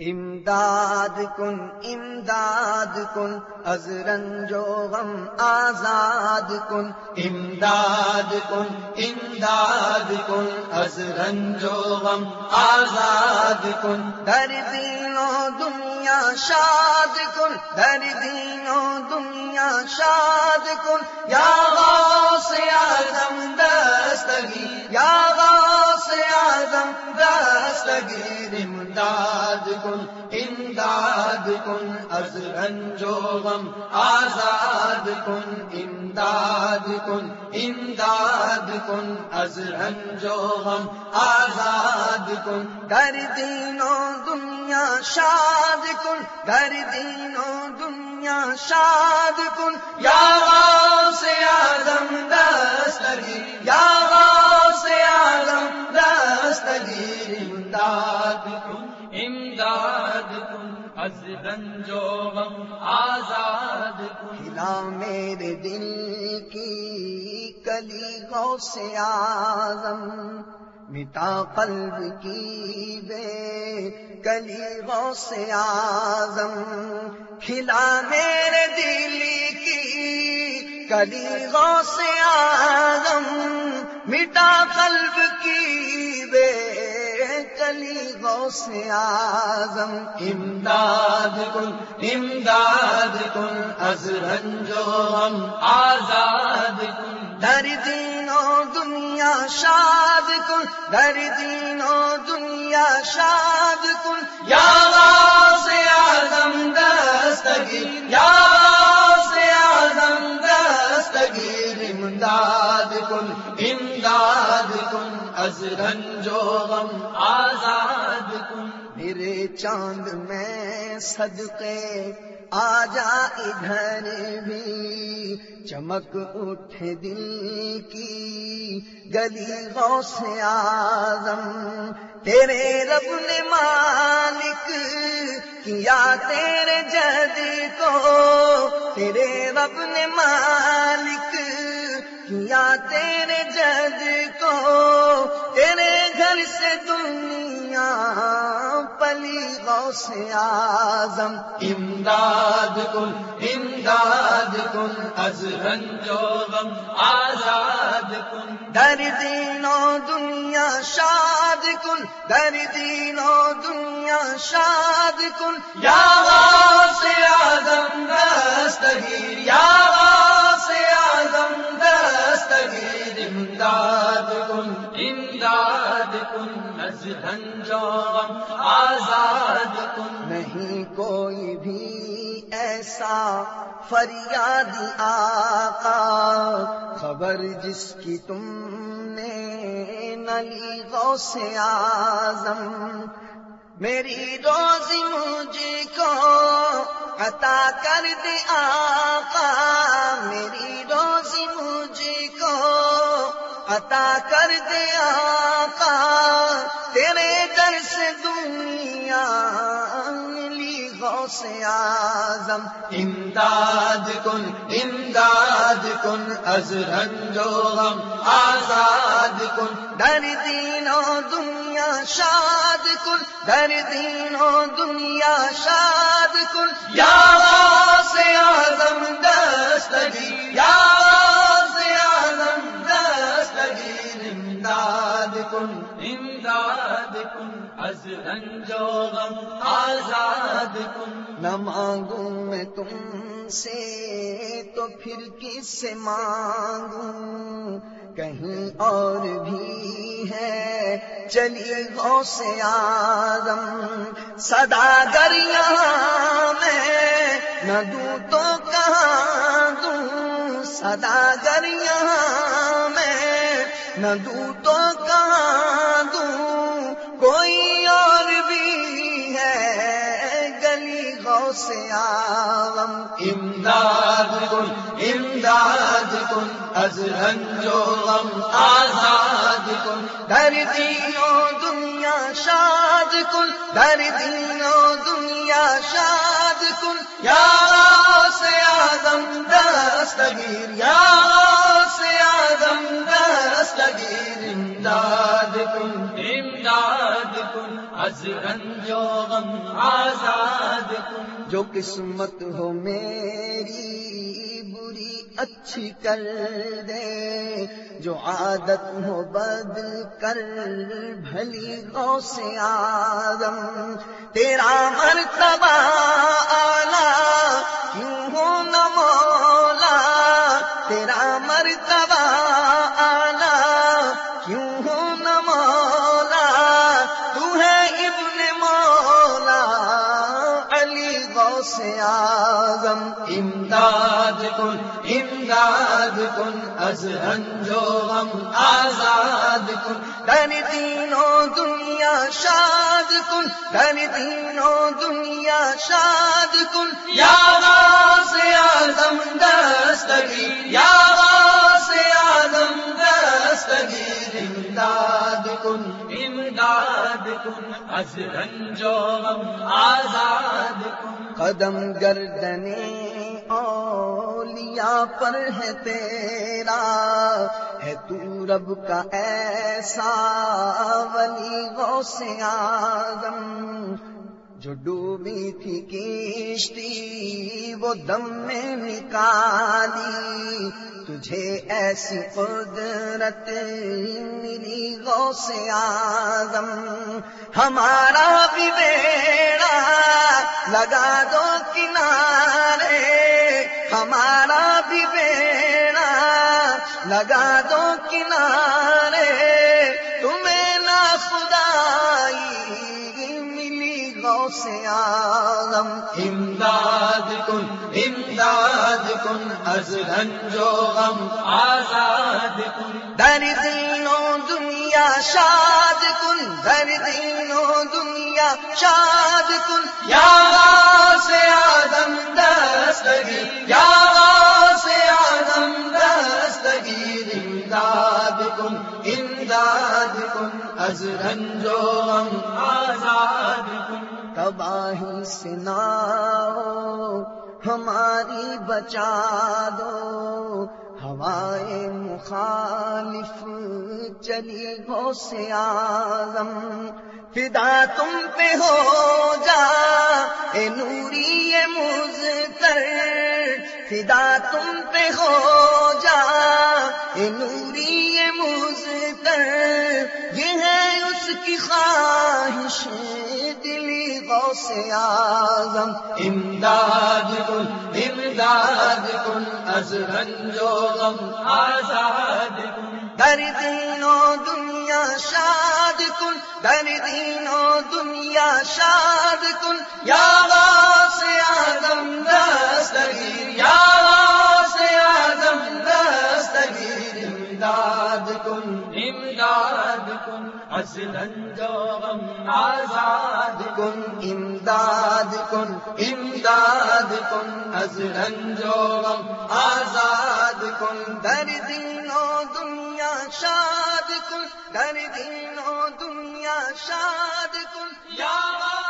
امداد کن امداد کن از رنجو غم آزاد کن۔ امداد کن امداد کن از رنجو غم آزاد کن۔ در دین و دنیا شاد کن در دین و دنیا شاد کن۔ یا غوث اعظم دستگی، یا غوث اعظم دستگیر امداد کن امداد کن، از رنج آزاد کن، امداد کن امداد کن، از رنج آزاد کن. در دین و دنیا شاد کن، در دین و دنیا شاد کن. یا غوث اعظم دستگی یا غوث اعظم دستگیر امداد کن امداد کن از رنج غم آزاد کن۔ کھلا میرے دل کی کلی گو سے آزم مٹا قلب کی بے کلی گو سے آزم کھلا میرے دل کی کلی گو سے آزم مٹا قلب کی بے کلی گو سے آزم امداد کن امداد کن از رنج و غم آزاد کن۔ در دین و دنیا شاد کن در دین و دنیا شاد کن۔ یا غوث اعظم دستگیر یا غوث اعظم دستگیر امداد کن از رنج و غم آزاد کن میرے چاند میں صدقے آ جا، ادھر بھی چمک اٹھے دل کی گلی غو سے آزم تیرے رب نے مالک کیا تیرے جد کو، تیرے رب نے مالک کیا تیرے جد کو تیرے گھر سے دنیا پلی غو سے آزم امداد کن امداد کن از رنج و غم آزاد کن۔ در دین و دنیا شاد کن در دین و دنیا شاد کن۔ یا غوث اعظم دستگیر یا دستگیر امداد کن امداد کن از غم آزاد کن۔ نہیں کوئی بھی ایسا فریاد آقا، خبر جس کی تم نے نلی غو سے آزم میری روزی مجھ کو عطا کر دے آقا، میری روزی مجھ عطا کر آقا تیرے در سے دنیا ملی غو سے آزم امداد کن امداد کن از رنج و غم آزاد کن۔ در دین و دنیا شاد کن در دین و دنیا شاد کن۔ یا غوث اعظم دستگیر یا غم آزاد کن نہ مانگوں میں تم سے تو پھر کس سے مانگوں؟ کہیں اور بھی ہے چلی غو سے آزم سدا دریا میں۔ نہ دوں تو کہاں دوں؟ سدا دریا میں۔ نہ دوں تو کہاں گلی غو سے عالم. امداد کن امداد کن از رنج و غم آزاد کن. در دین و دنیا شاد کن در دین و دنیا شاد کن. یا سے آدم دستگیر یا سے آدم دستگیر امداد کن امداد کن از رنج و غم آزاد کن جو قسمت ہو میری بری اچھی کر دے۔ جو عادت ہو بد کر بھلی گو سے آدم۔ تیرا مرتبہ آلہ کیوں ہو نہ مولا؟ تیرا مرتبہ آزم امداد کن امداد کن، از رنجو ہم غم آزاد کن۔ در تینوں دنیا شاد کن در تینوں دنیا شاد کن۔ یا سے آدم دستگی، یا امداد کن از رنج و غم آزاد کن قدم گردنے اولیاء پر ہے تیرا، ہے تو رب کا ایسا ولی غوث آدم جو ڈوبی تھی کشتی، وہ دم میں نکالی۔ تجھے ایسی قدرت ملی غو سے آدم ہمارا بھی بیڑا لگا دو کنارے۔ ہمارا بھی بیڑا لگا دو کنارے۔ سے آدم امداد کن امداد کن از رنج و غم آزاد کن۔ در دینوں دنیا شاد کن در دینوں دنیا شاد کن۔ یا سے آدم دستگیر یا سے آدم دستگیر امداد کن امداد کن از رنج و غم آزاد تباہی سے نہ ہماری بچا دو۔ ہوائے مخالف چلی گو سے آزم فدا تم پہ ہو جا، اے نوری مزتر فدا تم پہ ہو جا، اے نوری مزتر یہ ہے اس کی خواہش دلی غو سے آزم امداد کن امداد کن از رنج و غم آزاد کن در دینوں دنیا شاد کن در دینوں دنیا شاد کن یا سے آدم دستگیر. یا دستگیر. امداد کن امداد کن از رنج و غم آزاد کن، امداد کن امداد کن، از رنج آزاد کن۔ در دینوں دنیا شاد کن، در دینوں دنیا شاد کن۔ یا